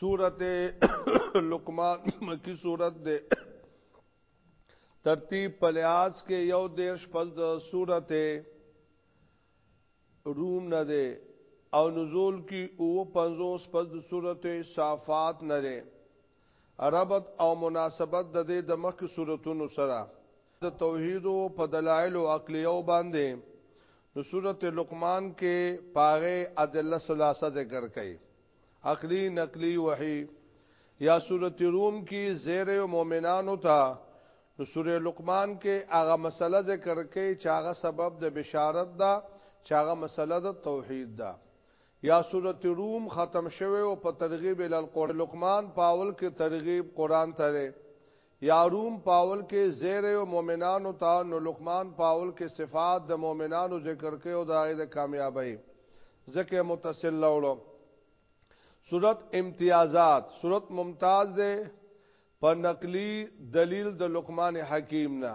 سورت لقمان مکی سورت دے ترتیب پلیاس کې یو دیرش پس د سورت روم نه دے او نزول کی او پنزوس پس د سورت صافات نه دے ربط او مناسبت د دې د مخکې سورتونو سره د توحید په دلایلو عقلیو باندې نو سورته لقمان کې پاغه ادله ثلاثه ذکر کړي عقلی نقلی وحی یا سورته روم کې زیر مومنانو ته نو سوره لقمان کې هغه مسله ذکر کې چې هغه سبب د بشارت ده چې هغه مسله د توحید ده یا سورت روم ختم شوی او په ترغیب الالقرآن لقمان په اول کې ترغیب قرآن ته دی یا روم په اول کې زیر او مؤمنانو ته نو لقمان په اول کې صفات د مؤمنانو ذکر کوي او د هغه د کامیابی ځکه متصل لولو سورت امتیازات سورت ممتاز ده په نقلی دلیل د لقمان حکیم نه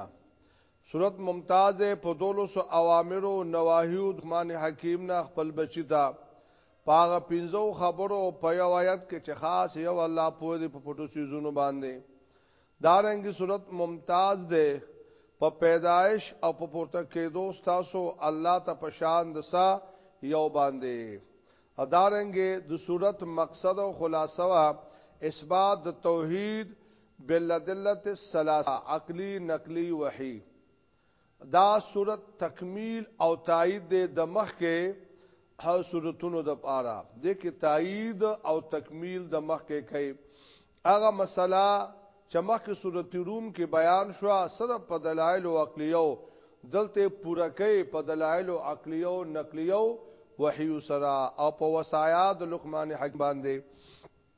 صورت ممتاز دی په دولسو اوامرو او نواهیو د رحمن حکیم نه خپل بچی ته په هغه پنځو خبرو او په یو آیت کې چې خاص یو الله پوه دی په پټو څیزونو باندې دارنګي صورت ممتاز دی په پیدایش او په پورته کېدو ستاسو الله ته پشان دسا یو باندې ادارنګ د صورت مقصد او خلاصه وا اثبات د توحید بالادلة الثلاثة، عقلي، نقلي، وحي، دا سورت تکمیل او تائید دی د مخکې سورتونو دپاره، دې کې تائید او تکمیل د مخکې کوي، هغه مسئله چې مخکې سورت روم کې بیان شوه صرف په دلائلو عقلیه وو، دلته یې پوره کوي په دلائلو عقلیه او نقلیه او وحیو سره او په وصایا د لقمان حکیم باندې.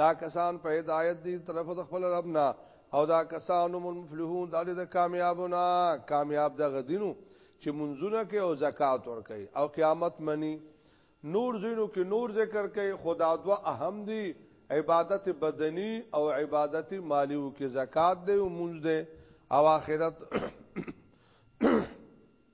دا کسان په هدایت دي طرف د خپل رب نه او دا کسان هم مفلحون دا د کامیابونه کامیاب د غدینو چې منځونه کوي او زکات ور کوي او قیامت مني نور زینو کې نور ذکر کوي خدا دوا اهم دي عبادت بدنی او عبادت مالی او کې زکات دی او منځ دی او آخرت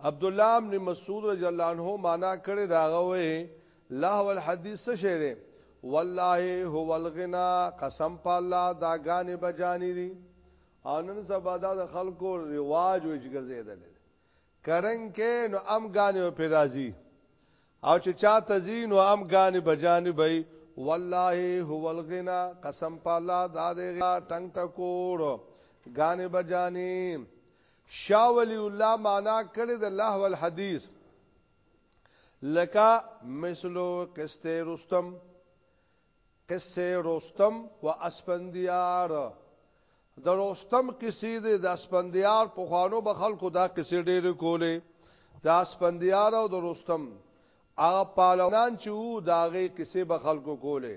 عبد الله بن مسعود رضی الله عنه معنا کړی دا غوي لهو الحديث څه شی دی والله هو الغنا قسم په الله دا غانې بجانی دي انن سبا دا خلکو رواج وځ ګرځیدل کرنګ کې نو ام غانې په راضي او چې چا تزین او ام غانې بجانی بې والله هو الغنا قسم په الله دا دې ټنګ ټکور غانې بجانی شاه ولی الله معنا کړی د لهو الحدیث لکه مثلو قصه رستم قصه رستم و اسفندیار د رستم قصې د اسپندیار په خوانو به خلکو دا قصې ډېر کولې د اسپندیار او د رستم هغه پالونان چې وو دا غي قصې به خلکو کولې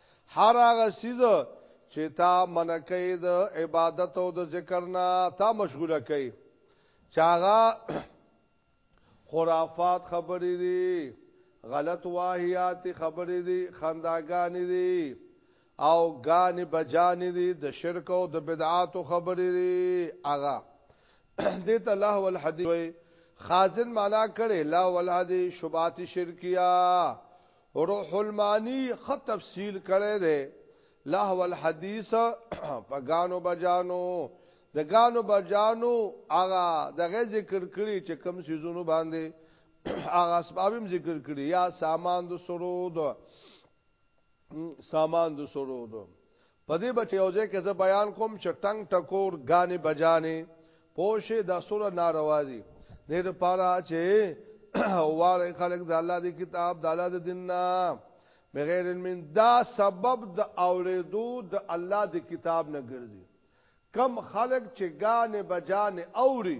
هر هغه سیز چې تا منکې د عبادت او د ذکر نه تا مشغوله کړي چاغه خرافات خبرې دي غلط واهیات خبرې دي خنداګانې دي او غان بجان دي د شرک او د بدعات خبرې دي اغا دې ته الله والحدیث خازن معنا کړي لا والحدیث شبات شرکیه روح المانی خط تفصیل کړی دی لهو الحدیث په غانو بجانو د غانو بجانو هغه دغه ذکر کړی چې کم سيزونو باندې هغه اسبابم ذکر کړی یا سامان د سرود سامان د سرود په دې بټې یو ځای کې زه بیان کوم چې ټنګ ټکور ګانې بجانې پوه شې دا څوره ناروا دي دې لپاره چې واره خلک د الله د کتاب د الله د دین نه بغیر من دا سبب د اوریدو د الله د کتاب نه ګرځي کم خلق چې غانې بجانې اوري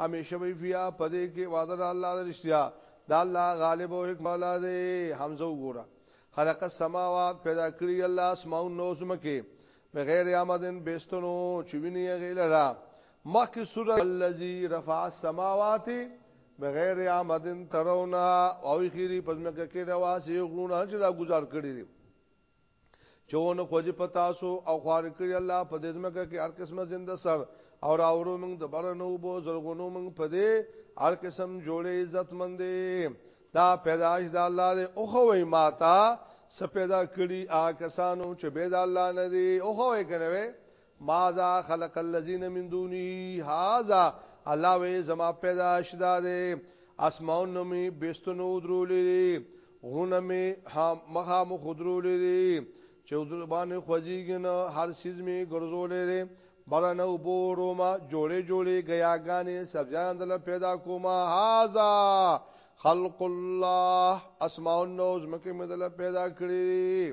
هميشه وي فيها په دې کې وعده د الله د رښتيا د الله غالب او حکمت والا دی حمزه وګوره خلق السماوات پیدا کړی الله اسماء نو زمکه بغیر آمدن بیستنو چوینی غیلرا مخی سورة الذي رفع السماوات بغیر آمدن ترونا او خیری پزمکه کې رواسی غونه چې دا گزار کړی دی چون خوځي پتاسو او خوار کړی الله په دې ځمکه کې هر قسمه زنده سر او راورو موږ د برنو بو زرغونو موږ په دې هر قسم جوړې عزت مندې دا پیدائش د الله له او خوې ماتا سپیدا کړی آ کسانو چې به د الله نه دی او خوې کنه ماذا خلق الذين من دونه هاذا الله وې زما پیدا شدا دې اسماون می بيستنو درولې غرونه می مخه مخ درولې چې در باندې خوځيږي نه هر سیز می ګرځولې دې برنه وبورو ما جوړې جوړې غياګانې سبزان دل پیدا کوما هاذا خلق الله اسماون نو زمکه مدل پیدا کړی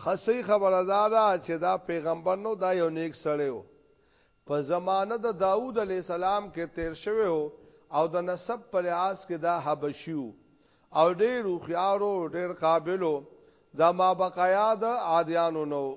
ښه صحیح خبره دا ده چې دا پیغمبر نه و دا یو نیک سړی و په زمانه د داود علیه السلام کې تیر شوی و او د نسب په لحاظ کې دا حبشي و او ډېر هوښیار و ډېر قابل و دا مابقایا د عادیانو نه و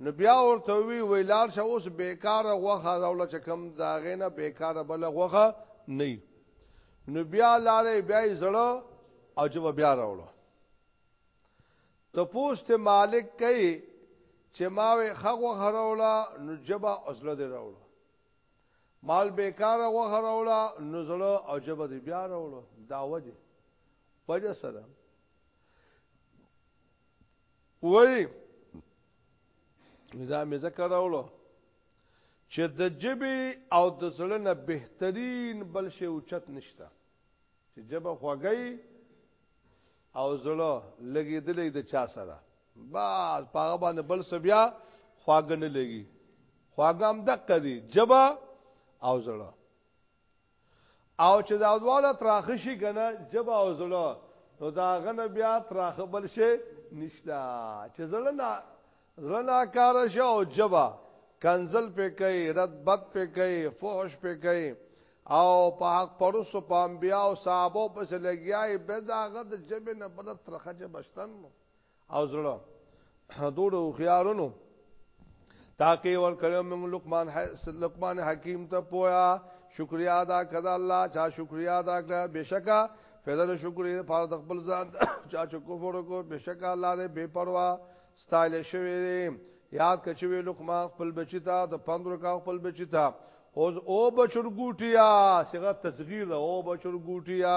نو بیا ورته وی وی لار شه اوس بیکاره غوخه راول چې کم دا غینه بیکاره بل غوخه نه نو بیا لارې بیا زړه او جو بیا راول ته پوسټ مالک کوي چې ما وی خغه خرولا نو جبا اوسله دی راول مال بیکاره غوخه راول نو زړه او جبا دی بیا راول دا وجه وجه سره وای دا مې ذکر راوړو چې د جبي او د زړه نه بهترین بل شی اوچت نشته چې جبه خوګي او زړه لګیدلې د چا سره باز پاغه باندې بل سبیا خواګنه لګي خواګام دقه دي جبا او زړه او چې دا دواړه تراخ شي کنه جبا او زړه نو دا غنه بیا تراخ بل شي نشتا چې زړه نه زړه نه کار شي او جبا کنزل په کوي رد بد په کوي فحش په کوي او په حق پرسو پام بیا او صحابه پس لګیاي به دا غد جبه نه بل ترخه جبشتن او زړه دوړو خيارونو تاکي ور کړو موږ لقمان لقمان حکیم ته پویا شکریا ادا کړه الله چا شکریا ادا کړه بشکا فضل شکر پر خپل ځان چا چې کفر کو بشکا الله دې بے پروا ستایل شوی یاد کچوي لقمان خپل بچی ته د 15 کا خپل بچی ته او او بچر ګوټیا صيغه تصغیر او بچر ګوټیا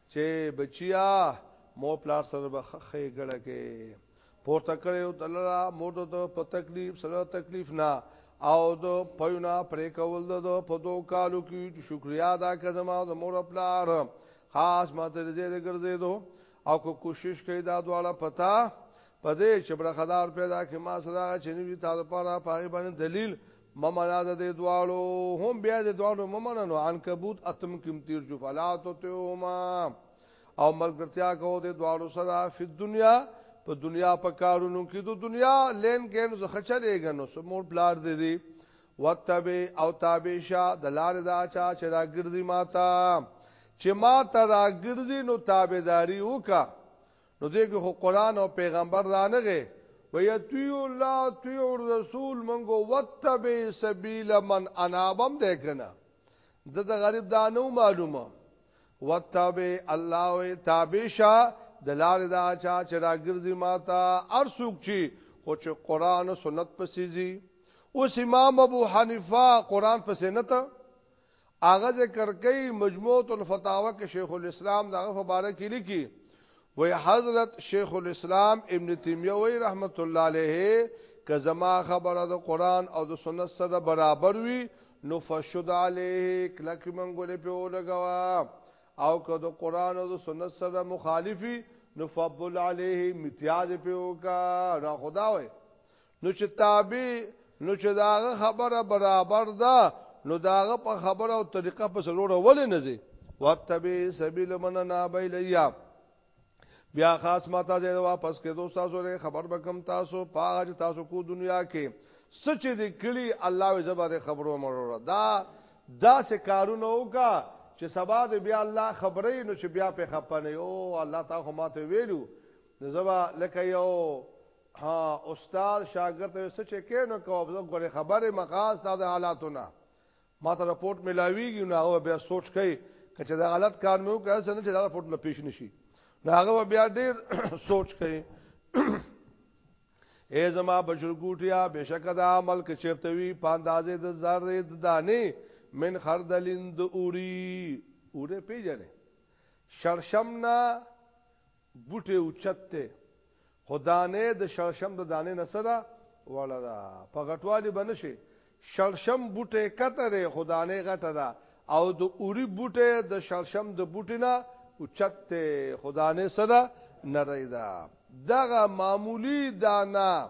چې بچیا مور پلار سره به خې ګړه کې پورته کړو دلرا مور د په تکلیف سره تکلیف نه او د پيونا پرې کول د په دو کالو کې شکریا ادا کړم او د مور پلار خاص ماته دې ګرځېدو او کو کوشش کوي دا دواړه پتا پدې چې برخدار پیدا کې ما سره چې نوی تعالی پاره پای باندې دلیل مه منه د دې دواړو هم بیا د دواړو مه منه نو عنکبوت اتم کم تیر شو فلا تطعهما او ملګرتیا کو د دواړو سره په دنیا په دنیا په کارونو کې د دنیا لین ګین زخه چلےګا نو سمور بلار دې دي وتبه او تابعشا د لار دا چا چې راګرځي ماتا چې ماتا راګرځي نو تابعداري وکا نو دې کې خو قران او پیغمبر را نه غي ويتيو الله تيو الرسول منګو وتبع سبيل من انابم دې کنه د د غریب دانو معلومه وتبع الله تابشا دلار دا چا چې راګرځي ماتا ار سوق چی خو چې قران او سنت پسې زی اوس امام ابو حنیفه قران پسې نه ته هغه ذکر کوي مجموعه الفتاوی کې شیخ الاسلام دغه مبارکي لیکي وی حضرت شیخ الاسلام ابن تیمیه وی رحمت الله علیه که زما خبره د قران او د سنت سره برابر وي نو فشد علیه کلک منګولې په ولګوا او که د قران او د سنت سره مخالفي نو فبل علیه امتیاز په وکا را خدا وي نو چې تابع نو چې داغه خبره برابر ده نو داغه په خبره او طریقه په سلوړه ولې نه زی واتبی سبیل من ناب الیا بیا خاص ماته دې واپس کې دوه تاسو لري خبر بکم تاسو پاج تاسو کو دنیا کې سچ دې کړي الله او زبر خبرو مرو دا دا سه کارونه وکا چې سبا دې بیا الله خبرې نو چې بیا په خپنه او الله تعالی ماته ویلو زبا لکه یو ها استاد شاګرد ته څه چې کینو کوو زه غوړي خبره مقاصد د حالاتونه ما ته رپورت ملاویږي نو هغه بیا سوچ کوي چې دا غلط کار مې وکړ څنګه چې دا رپورت نه پیښ نشي نو هغه بیا ډیر سوچ کوي اے زما بشرګوټیا بشک دا عمل کې چرته وی پاندازې د ذره د دانه من خردلند اوری اوره پیجنې شرشمنا بوټی اوچت دی خو دانه یې د شړشم د دانې نه څه ده؟ وړه ده. په غټوالي به نه شي. شړشم بوټی کته دی خو دانه یې غټه ده او د اوري بوټی د شړشم د بوټي نه اوچت دی خو دانه یې څه ده؟ نرۍ ده. دغه معمولي دانه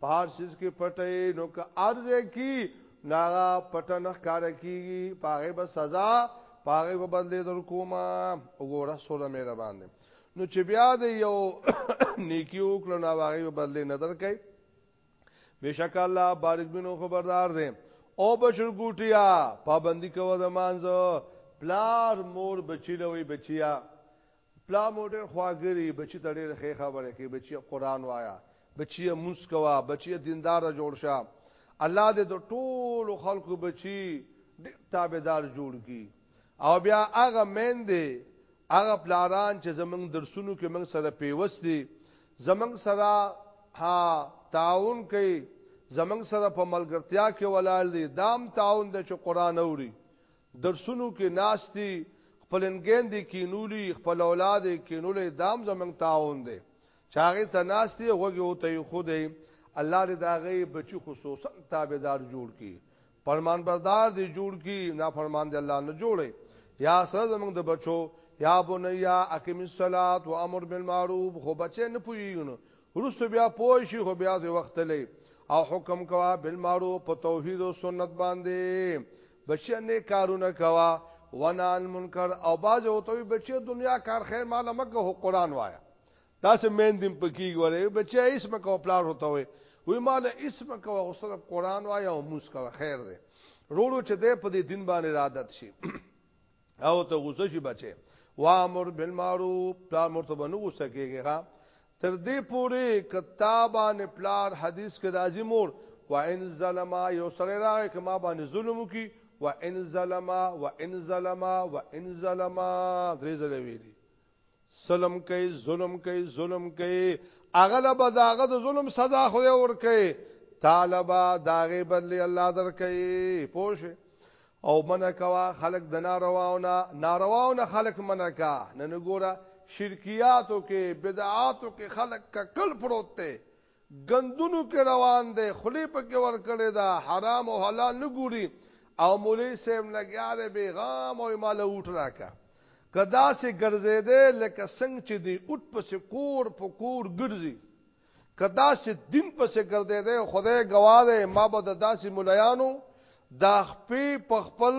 په هر شیز کې پټه نو که ارز کی ناغا پټه نخ کار کیږي پاغه به سزا پاغه به بدلې در کومه وګوره سوره مې را باندې نو چې بیا د یو نیکی وکړو نو هغه به بدلې نظر کوي بشک الله بارک بنو خبردار دی او بشر ګوټیا پابندی کوو د مانځو پلار مور بچی لوي بچیا پلار مو ډیر خواږه دی بچی ته ډیر ښی خبری کوي بچیه قران وایه بچیه مونځ کوه بچیه دیندار جوړ شه الله دې د ټولو خلکو بچی ډیر تابعدار جوړ کی او بیا هغه مین دی هغه پلاران چې زمنګ درسونو کې موږ سره پیوست دي زمنګ سره ها تعاون کوي زمنګ سره په ملګرتیا کې ولاړ دي دام تعاون د چې قران اوري درسونو کې ناست دي، خپلنګېن دې کېنولي، خپل اولاد یې کېنولی، دا هم زموږ تعاون دی چې هغې ته ناست یې، غوږ یې ورته ایښودی، الله دې د هغې بچي خصوصا تابعدار جوړ کړي، فرمانبردار دې جوړ کړي، نافرمان دې الله نه جوړوي، یا سره زموږ د بچو، یا بنیه اقم الصلوة وامر بالمعروف، خو بچی نه پوهېږي نو وروسته بیا پوه شي خو بیا ځې وخت لې او حکم کوا بالمارو په توحید او سنت باندې بچیا نه کارونه کوا ونا المنکر او باز او توي بچي دنیا کار خیر مال مکه هو قران وایا دا سه مین دیم پکې غوړې بچي ایس مکه او پلار هوته وي وی مال ایس مکه او صرف قران وایا او موس کا خیر دی روړو چې دې په دې دین باندې عادت شي او ته غوسه شي بچي وامر بالمعروف پلار مرتبه نو غوسه کیږي ها تر دې پورې کتابان پلار حدیث کې راځي مور وان ظلم یو سره راغی کما باندې ظلم وکي وان ظلم وان ظلم وان ظلم درې ځله ویلي ظلم کوي ظلم کوي ظلم کوي اغله به داغه د ظلم سزا خو ور کوي طالبا داغه بدلی الله در کوي پوه او منه کوا خلق د نارواونه نارواونه خلق منه کا نن ګوره شرکیاتو کې بدعاتو کې خلق ککل پروت ته ګندونو کې روان دی خولې پکې ورکړې ده حرام او حلال نه ګوري او مولوي صاحب لګیا دی بیغام او مال اوټ راکا که داسې ګرځېدی لکه څنګه چې دی اوټ پسې کور په کور ګرځي که داسې دین پسې ګرځېدی خدای ګواه دی ما به د داسې ملایانو دا خپې په خپل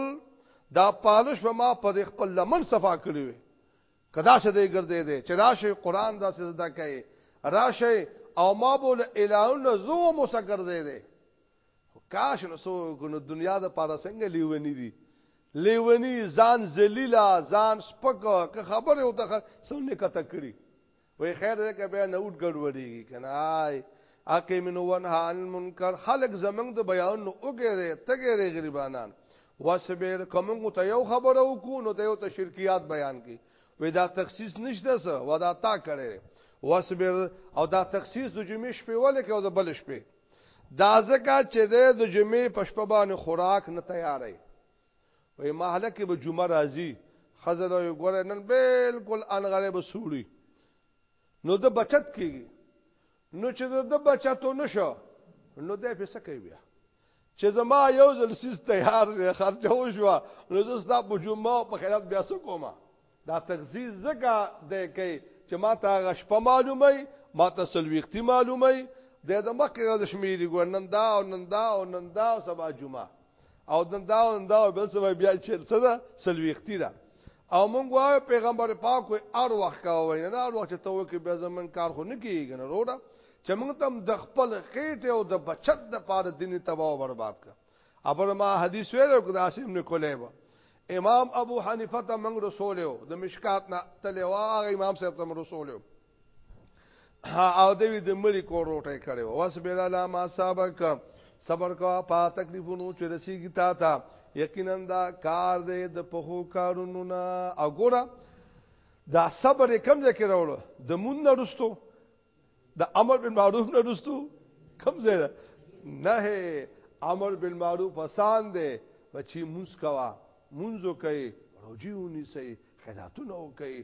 دا پالش به ما په خپل لمن صفا کړی وي کدا څه دی ګرځې دی چې راشي قران دا سجده کوي راشي او ما بول الهون زو مو څه ګرځې دی کاش نو سو ګنو دنیا د پاره څنګه لیونی دي لیونی ځان ذلیلا ځان سپک که خبره او ته سونه کته کړی وای خیر دې که به نه وډ ګډوډیږي کنه آی اقیم نو ونها عن المنکر خلق زمنګ د بیان نو وګره تګره غریبانان واسبیر کومو ته یو خبره وکړو نو ته یو ته شرکیات بیان کی وې دا تخصیص نشته سه ودا تا کړي واسبیر او دا تخصیص د جمعې شپې ولې کې او د بل شپې دا ځکه چې د جمعې په شپه باندې خوراک نه تیارې وې محله کې به جمعه راځي خزر یو ګور نن بالکل انغره به سوري نو د بچت کیږي نو چې د ده بچه تو نه شو نو دی پې څه کوي بیا چې زما یو ځل سیس تیار دی خرچه وشوه نو زه ستا په جمعه او په خیرات بیا څه کوم دا تغذیه ځکه دی کوي چې ما ته هغه شپه معلوموي ما ته څلوېښتي معلوموي دی د مخکې ورځ شمېري ګوه نن دا او نن دا او نن دا او سبا جمعه او نن دا او نن دا او بل سبا بیا چې څه ده څلوېښتي ده او مونږ وایو پیغمبر پاک وي ار وخت کا وای نه ار وخت ته وکي به زمون کار خو نه کیږي نه روړه چې مونږ تم د خپل خېټه او د بچت د پاره دین تباہ او برباد کړ ابر ما حدیث ویلو کدا سیم نه کولای و امام ابو حنیفه ته مونږ رسول یو د مشکات نه تلوا امام صاحب ته رسول یو او دوی د مړي کور روټه کړي واس بلا لا ما سبق صبر کا پا تکلیفونو چې رسیږي تا ته یقینا دا کار دې د پخو کارونو نه او ګوره دا صبر کم ځای کې راوړو د مون نه رستو د امر بالمعروف نه رستو کم ځای نه امر بالمعروف آسان دی بچی مونږ کوا مونږ کوي روجي ونی سي خیراتونه کوي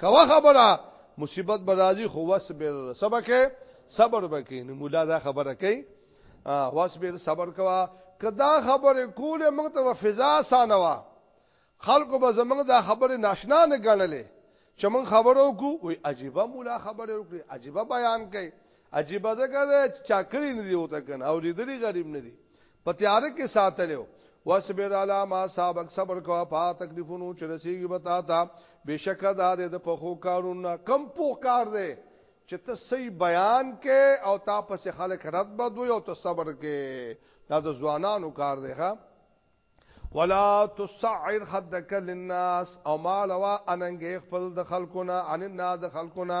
کوه خبره مصیبت برازي خو وسبر سبکه صبر وکې نو مولا دا خبره کوي وسبر صبر کوا کدا خبره کوله موږ ته فضا سانوا خلکو به زموږ دا خبره ناشنا نه ګڼلې چې موږ خبرو کو وي عجيبه مولا خبره وکړي عجيبه بیان کوي عجيبه ځکه چې چاکري نه دی وته کنه او دې غریب نه دی په تیاره کې ساتلو واسبر علی ما سابق صبر کو په تکلیفونو چې رسیږي بتا تا بشک دا د پخو کارونه کم پوخ کار دی چې ته صحیح بیان کې او تا پس خلک رد بدوي او ته صبر کې دا د ځوانانو کار دی ښا ولا تصعر خدك للناس او مالوا اننګ خپل د خلقنا ان الناس د خلقنا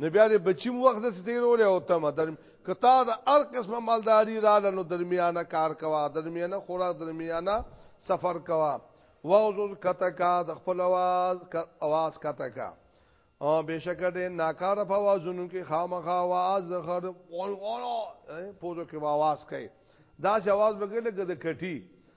نو بیا دې بچیم وخت داسې تېرولی او تمه در که تا د هر قسمه مالداري راله نو درمیانه کار کوه، درمیانه خوراک، درمیانه سفر کوه. واغزوز کته کا د خپل اواز اواز کته کا او بشکه دې ناکاره په وازونو کې خامخا واز زخر پوزو کې واواز کوي دا چې اواز بګل کې د کټي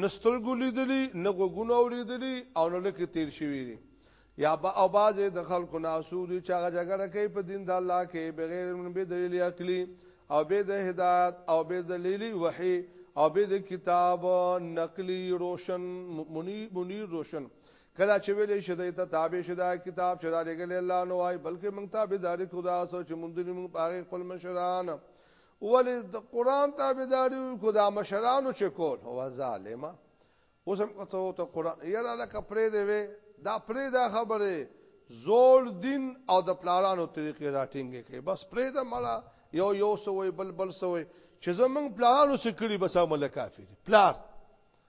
نه سترګو لیدلي، نه غوږونو اورېدلي او نه لکې تېر شوي دي. یا به او بعضې د خلکو نه څوک دي چې هغه جګړه کوي په دین د الله کې بغیر علم بې دلیل عقلي او بې د هدایت او بې د لیلي وحي او بې د کتاب نقلي روشن منیر روشن کله چې ویلې شي دوی ته تابع شي دا کتاب چې را لېږلی الله نو وایي بلکې موږ تابعداري کوو د هغه څه چې موندلي موږ په هغې خپل مشران ولی د قران تابعداري کو دا مشرانو چې کول هو ظالما اوس هم کته ته قران یلا لکه پرې دی وې دا پرې دا خبره زور دین او د پلارانو طریقې راټینګې کوي بس پرې دا مړه یو یو سوې بل بل سوې چې زمنګ پلارانو سکړي بس عمل کافی پلار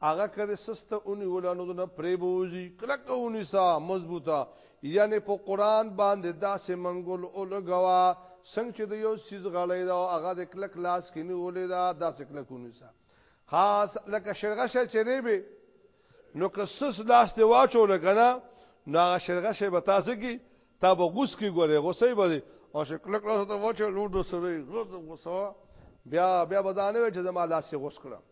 هغه کده سسته اونی ولانو نه پری بوزي کلک اونیسا مضبوطه یعنی په قران باندې داسې منګول او لګوا څنګه چې د یو سیز غړې دا هغه د کلک لاس کې نیولې دا داسې کلک اونیسا خاص لکه شرغه شې چرې به نو که سس لاس دی واچو لګنا نو هغه شرغه شې به تاسو کې تا به غوس کې ګورې غوسې به او شکلک لاس ته واچو لوډو سره غوسه بیا بیا بدانه چې زما لاس یې غوس کړم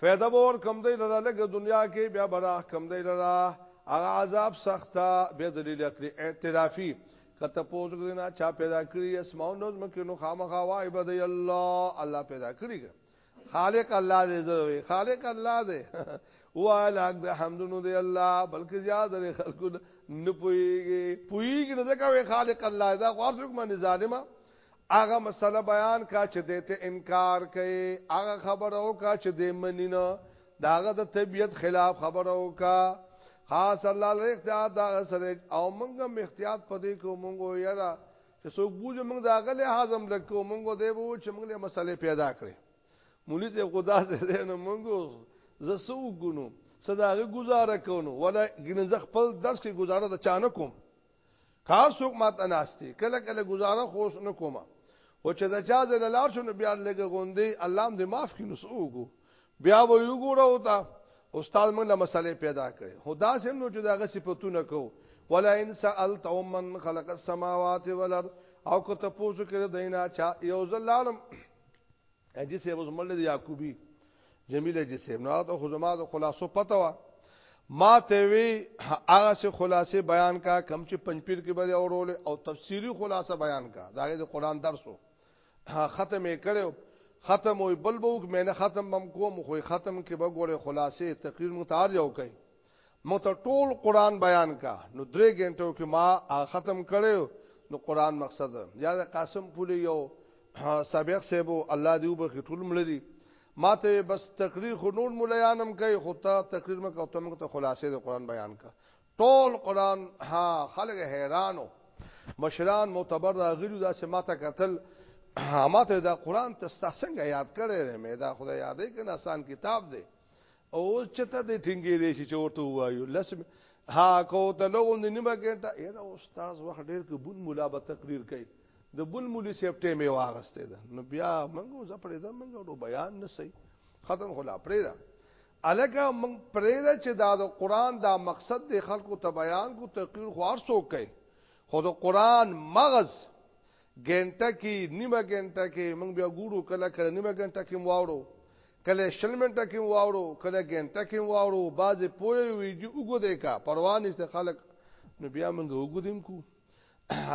فیده بور کم دی لرا لگا دنیا کې بیا براخ کم دی لرا اغا عذاب سختا بیا دلیل اقلی اعترافی کته پوز غنا چا پیدا کړی اسماء نوز مکه نو خامخا وای بده الله الله پیدا کړی خالق الله دې زوی خالق الله دې وای لاګ د حمدونو دې الله بلکې زیاد لري خلکو نه پويږي پويږي نه ځکه وای خالق الله دا غوړ څوک باندې ظالما هغه مسله بیان کړه چې دې ته انکار کوي، هغه خبره وکړه چې دې مني نه، د هغه د طبیعت خلاف خبره وکړه. خاص الله لره اختیار د هغه سره او موږ هم احتیاط په دې کوو، موږ ویره چې څوک بوځي موږ د هغه لحاظ هم لږ کوو، موږ دې وو چې موږ له مسلې پیدا کړې مولي صاحب خدا دې دې نه موږ زه څه وګونو څه د هغه ګزاره کوو ولا ګینځ خپل درس کې ګزاره د چانه کوم کار څوک ماته ناشتي کله کله گزاره خوش نه کومه او چې دا چا زه لار شو نو بیا لګه غوندي الله دې معاف کړي نو سوګو بیا و یو ګوره او تا استاد موږ له مسلې پیدا کړي خدا سم نو چې داغه صفاتونه کو ولا ان سالت من خلق السماوات والارض او کو ته پوسو کړه دینا چا یو زلالم اجي سه اوس مولد یعقوبی جمیل اجي سه نو ته خو زما د خلاصو پته وا ما ته وی هغه سه خلاصې بیان کا کم چې پنځپیر کې به اورول او تفسیری خلاصه بیان کا دا د قران درسو ختم یې کړو ختم وي بل بوک مې نه ختم بم کوم خو ختم کې به ګوره خلاصې تقریر متعارف یو کوي مو ته ټول قران بیان کا نو درې غنټو کې ما ختم کړو نو قران مقصد یا د قاسم پولی یو سابق سیبو الله دی وب کې ټول ملري ما ته بس تقریر خو نور مليانم کوي خو ته تقریر مکه ته مکه ته خلاصې د قران بیان کا ټول قران ها خلک حیرانو مشران معتبر راغلي دا سه ما ته قتل ما ته دا قران ته څنګه یاد کړې مې دا خدای یادې کنه آسان کتاب دی او چته دې ټینګې دې شي چې ورته وایو لس ها کو ته لغون دې نیمه ګنټه یره استاد وخت ډیر کې بون مولا به تقریر کوي د بل مولي سیفټې می واغسته ده نو بیا منګو ز پرې ده منګو نو بیان نه سي ختم خلا پرې ده الګه من پرې ده چې دا د قران دا مقصد د خلکو ته بیان کو تقریر خوار سو کوي خو د قران مغز ګنټه کې نیمه ګنټه کې موږ بیا ګورو کله کله نیمه ګنټه کې مواورو کله شل منټه کیم واورو کله ګنټه کیم واورو باز پوی وی جی وګو دی کا پروا نشته خلک نو بیا موږ وګو دیم کو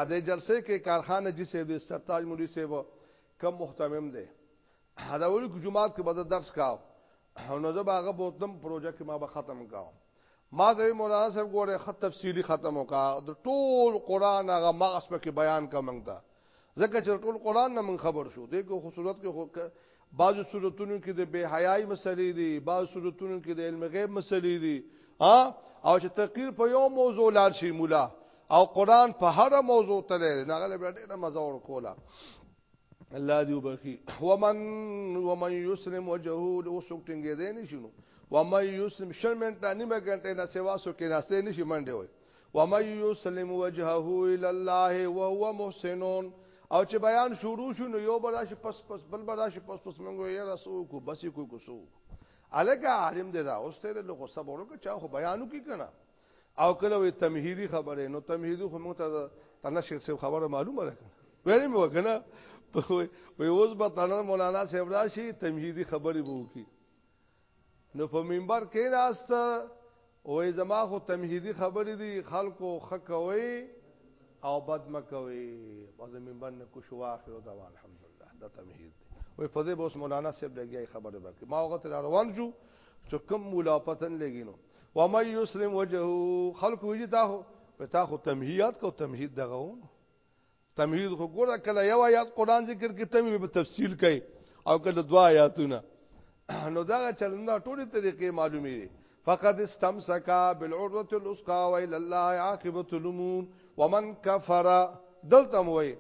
د جلسې کې کارخانه جی سیب سرتاج مولوی سیب کم محتمم دی دا ویل کو جمعات کې به درس کاو نو زه باغه بوتم پروژه کې ما به ختم کاو ما ته مولانا صاحب ګوره خط تفصیلی ختم وکا د ټول قران هغه مغس په کې بیان کا مونږ ته ځکه چې ټول قران نه مونږ خبر شو دغه خو صورت کې خو بعضو صورتونو کې د بے حیاي مسلې دي بعضو صورتونو کې د علم غیب مسلې دي او چې تقریر په یو موضوع لار شي مولا او قران په هر موضوع تللی نه غل به ډېر مزه ور کولا الله دی وبخي ومن ومن يسلم وجهه لو سوکټنګې دې نشینو ومن يسلم شرمنټا نیمه غنټه نه سیوا سو کې ناشته نشي منډه وي ومن يسلم وجهه الى الله وهو محسن او چې بیان شروع شو نو یو بل شي پس پس بل بل شي پس پس منګو یې رسو کو بس کو کو سو الګه عالم دې دا اوس ته له غصه بولو که چا خو بیانو کی کنه او کله وي تمهیدی خبره نو تمهیدو خو موږ ته تنه شیخ صاحب خبره معلومه راکنه ویلې مو کنه وي اوس به تنه مولانا صاحب راشي تمهیدی خبرې وو کی نو په منبر کې راست وې زما خو تمهیدی خبرې دي خلکو خکوي او بد مکوي په منبر نه کو شو اخر دا الحمدلله دا تمهید دی وې په دې بوس مولانا صاحب لګي خبره وکړه ما وخت روان شو چې کوم ملاپتن لګینو و مې یسلم وجهه خلق وی تا خو تا خو تمهیات کو تمهید دغه و تمهید خو ګوره کله یو آیات قران ذکر کې تمه په تفصیل کوي او کله دوا آیاتونه نو دا چلند ټولې طریقې معلومې دي فقد استمسك بالعروه الوثقى والى الله عاقبه الامور ومن كفر دلتم وي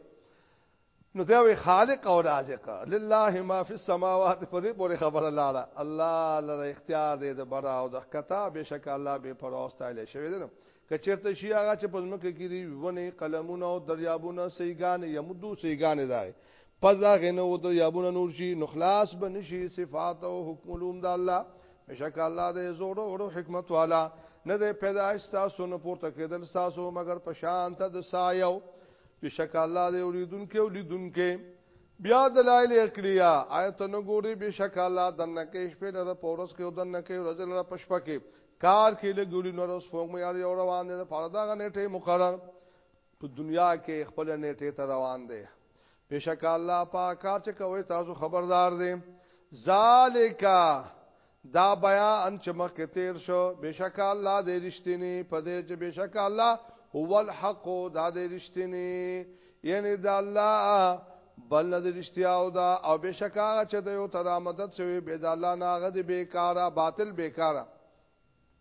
نو دا وی خالق او رازق لله ما فی السماوات په دې پورې خبره لاړه الله لره اختیار دې د برا او د کتا بشک الله به پروستایله شوی دی کچرته شي هغه چې په ځمکه کې دی ونه قلمونه او دریابونه سیګان یمدو سیګان دی پزا غنه او دریابونه نور شي نو خلاص بنشي صفات او حکم علوم د الله بشک الله دې زور او حکمت والا نه دې پیدائش تاسو نه پورته کېدل تاسو مگر پشان ته د سایو بشک الله دې اوریدونکو او لیدونکو بیا دلایل عقلیه آیت نو ګوري بشک الله دنه کې شپه لره پورس کې او دنه کې ورځ لره پشپه کې کار کې له ګوري نور اوس فوق مې یار یو روان دي په دا غنټه مقرر په دنیا کې خپل نیټه ته روان دي بشک الله پاک کار چې کوي تاسو خبردار دي ذالک دا بیان چې مخکې تیر شو بشکا الله دې رښتینی په دې چې بشکا الله هو الحق دا دې رښتینی یعنی دا الله بل نه رښتیا او دا او بشکا چې د یو تر مدد شوی به د الله نه غد بیکاره باطل بیکاره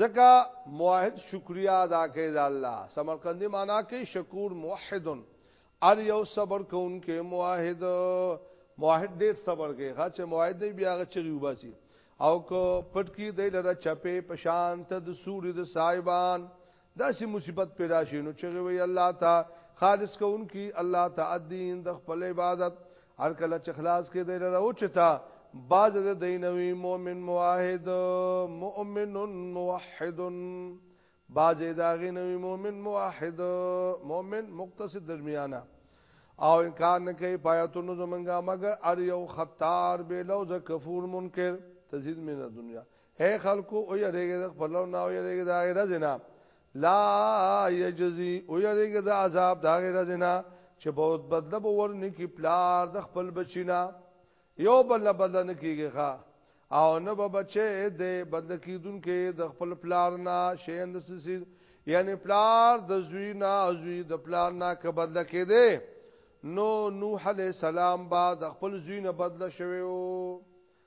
ځکه موحد شکریا ادا کوي د الله سمرقندي معنا کوي شکور موحدن ار یو صبر کوونکې موحد موحد ډیر صبر کوي ښه چې موحد نه بیا هغه چغي وباسي او کو پټ کی دی لره چپه پشان ته د سوري د صاحبان داسې مصیبت پیدا شي نو چغي وي الله تا خالص کوونکې الله تا الدين د خپل عبادت هر کله چې خلاص کې دی لره او چې تا باز د دینوي مؤمن موحد مؤمن موحد باز دا غنوي مؤمن موحد مؤمن مقتصد درمیانه او انکار نه کوي پایتونو زمونږه مگر ار یو خطار به لوز کفور منکر تزید من دنیا اے خلکو او یریږي د خپل نه او یریږي د غیر زنا لا یجزی او یریږي د عذاب د غیر زنا چې په بدل به ورنی کی پلار د خپل بچینا یو بل بدل نه کیږي ښا او نه به بچي د بدل کیدون کې د خپل پلار نه شیند سسی یعنی پلار د زوی نه زوی د پلار نه که بدل کې دی نو نوح علی السلام با د خپل زوی نه بدل شوی او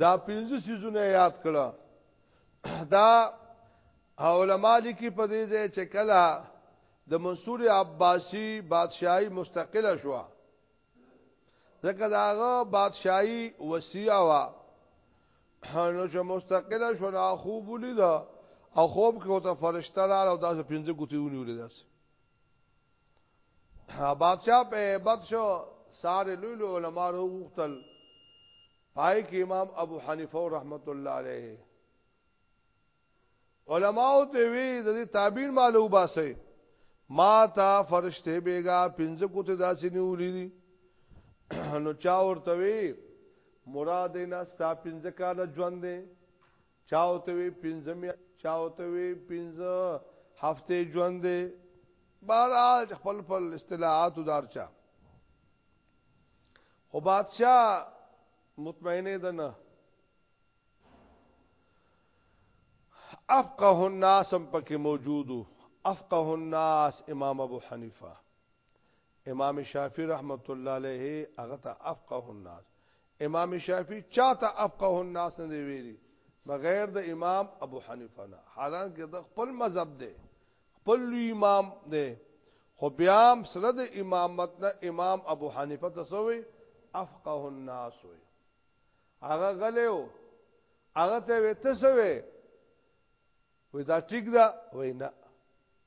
دا پنځه سيزونه یاد کړه دا علماء لیکي په دې ځای چې کله د منصور عباسی بادشاہي مستقله شو ځکه داغه بادشاہي وسیعه وا نو چې مستقله شو نه خوب ولید او خوب کې ته فرشتہ را او داسې پنځه ګوتې ونیولې داسې بادشاہ په عبادت شو ساره لوی لوی علما وروختل پای کې امام ابو حنیفه رحمت الله علیه علماو ته وی د دې تعبیر مالو باسه ما تا فرشته بیگا پنځه کوته داسې نیولې دي نو چا ورته وی مراد نه ستا پنځه کاله ژوند دی چاوته وی پنځه میا چاوته وی پنځه هفته ژوند دی بهرحال خپل خپل اصطلاحات دارچا خو بادشاہ مطمئنه ده نه افقه الناس هم پکې موجودو افقه الناس امام ابو حنیفه امام شافعی رحمت الله علیه هغه ته افقه الناس امام شافعی چاته افقه الناس نه ویلي بغیر د امام ابو حنیفه نه حالانکه د خپل مذهب دی خپل امام دی خو بیا هم سره د امامت نه امام ابو حنیفه تسوي افقه الناس وي هغه غلېو هغه ته وي تسوي وي دا ټیک دا وي نه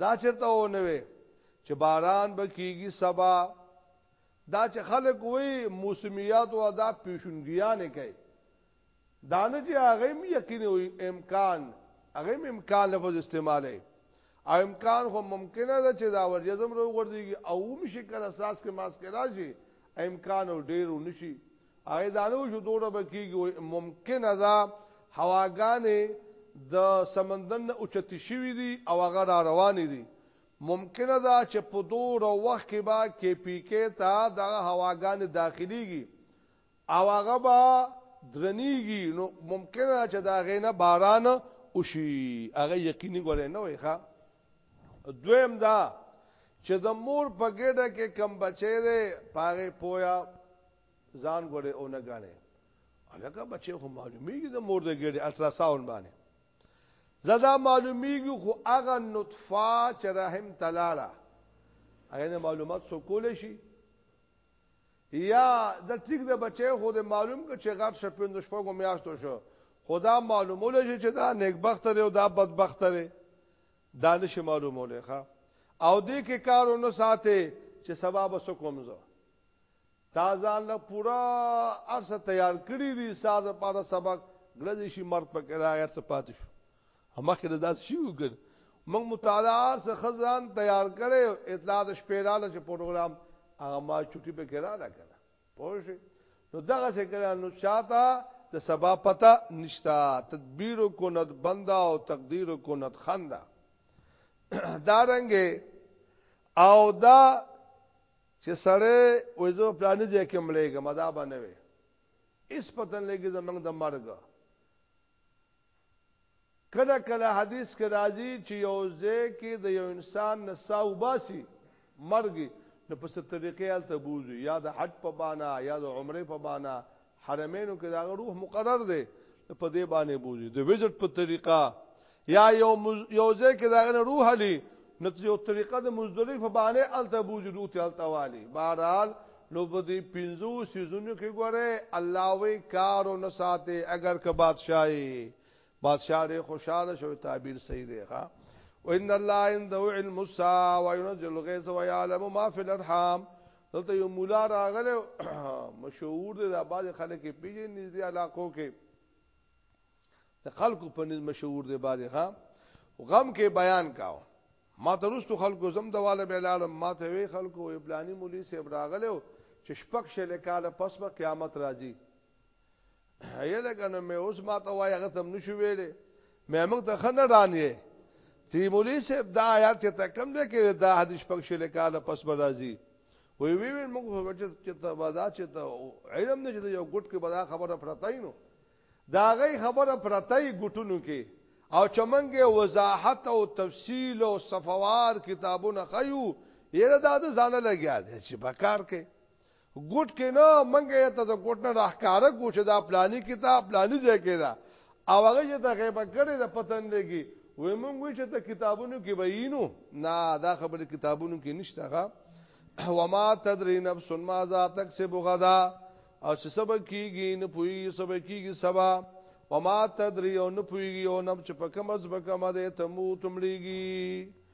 دا چرته و نه وي چې باران به کیږي سبا دا چې خلک وي موسمیات او دا پیشنګیانې کوي دانه چې هغه هم یقین وي امکان هغه هم امکان لفظ استعمالي او امکان خو ممکنه ده چې دا ورجزم رو وردیږي او هم شي کله اساس کې ماس کې راځي امکان او ډیر ونشي هغه دانو شو دوره بکیږي ممکن ده هواګانې د سمندر نه اوچتې شوې دي او هغه را روانې دي ممکن ده چې په دوره وخت کې به کې پی کې ته د هواګانې داخليږي او هغه به درنیږي نو ممکن ده چې دا غینه باران وشي هغه یقیني ګورې نه وي ښا دویم دا چې د مور په ګډه کې کم بچی دی پاره پویا ځان ګړې او نه غاڼې الګه بچي خو معلومیږي د مور د ګړې الټرا ساوند باندې زدا معلومیږي خو هغه نطفه چې رحم تلاړه هغه معلومات سو کول شي یا د ټیک د بچي خو د معلوم ک چې غټ شپوند شپږو میاشتو شو خدا معلومول شي چې دا نیکبخت لري او دا بدبخت لري دا نشي معلومول ښه او دې کې کارونه ساته چې سبب وسو کوم زه تا ځان له پورا ارسه تیار کړی دی سار د پاره سبق ګړځ شي مرګ په کې راغی ارسه پاتې شو همخ کې داس شي وګر موږ مطالعه ارسه خزان تیار کړي اطلاع د شپې رااله چې پروګرام هغه ما چټي په کې رااله کړه پوه شئ نو دغه څه کړه نو شاته د سبا پتا نشتا تدبیر کو ند بندا او تقدیر کو ند خندا دارنګه او دا چې سړی وې زه پلانې ځای کې مړېږم دا به نه وي اس پتن لګي زمنګ د مرګ کله کله حدیث کې راځي چې یو ځای کې د یو انسان نساو باسي مرګ نو په ست طریقې حالت بوزي یا د حج په بانا یا د عمره په بانا حرمینو کې دا روح مقرر دی په دې باندې بوزي د ویزټ په طریقه یا یو یو ځای کې دا روح علی نو یو طریقه د مزدلف په باندې الته بوزي روح ته الته والی بهرحال نو په دې پنځو سيزونو کې ګوره الله وی کار او نساته اگر که بادشاہي بادشاہ ډیر خوشاله شو تعبیر صحیح دی ښا وان الله عنده علم الساعه وينزل الغيث ويعلم ما في الارحام دلته یو مولا راغله مشهور دی د باز خلک پیژنې نږدې علاقو کې د خلکو په نس مشهور دی باز ها غم کې بیان کاو ما ترستو خلکو زم دواله بلال ما ته وی خلکو ابلانی مولوی سیب راغله چې شپک شل کاله پس به قیامت راځي یله کنه مې اوس ما ته وای هغه تم نشو ویلې مې موږ ته خنه رانیې تی مولوی صاحب دا آیات چې ته کم دی کې دا حدیث پک شل کاله پس برازي وی وی وی موږ وجه چې ته ودا چې ته علم نه چې یو ګټ کې بدا خبره پرتای نو دا غي خبره پرتای ګټونو کې او چمنګه وضاحت او تفصیل او صفوار کتابونه خيو یره دا د ځانه لګیا دي چې بکار کې ګوټ کې نه منګه یې ته د ګوټ نه راخکاره کو چې دا پلاني کې دا پلاني ځای کې دا او هغه چې ته غیبه کړې د پتن لګي وې مونږ وی چې ته کتابونو کې وینو نه دا خبره کتابونو کې نشته غا وما تدري نفس ما ذا تكسب غدا او چې سبا کیږي نه پوي سبا کیږي سبا وما تدري او نه پويږي او نه چې په کوم ځبکه ما ده تمو تمړيږي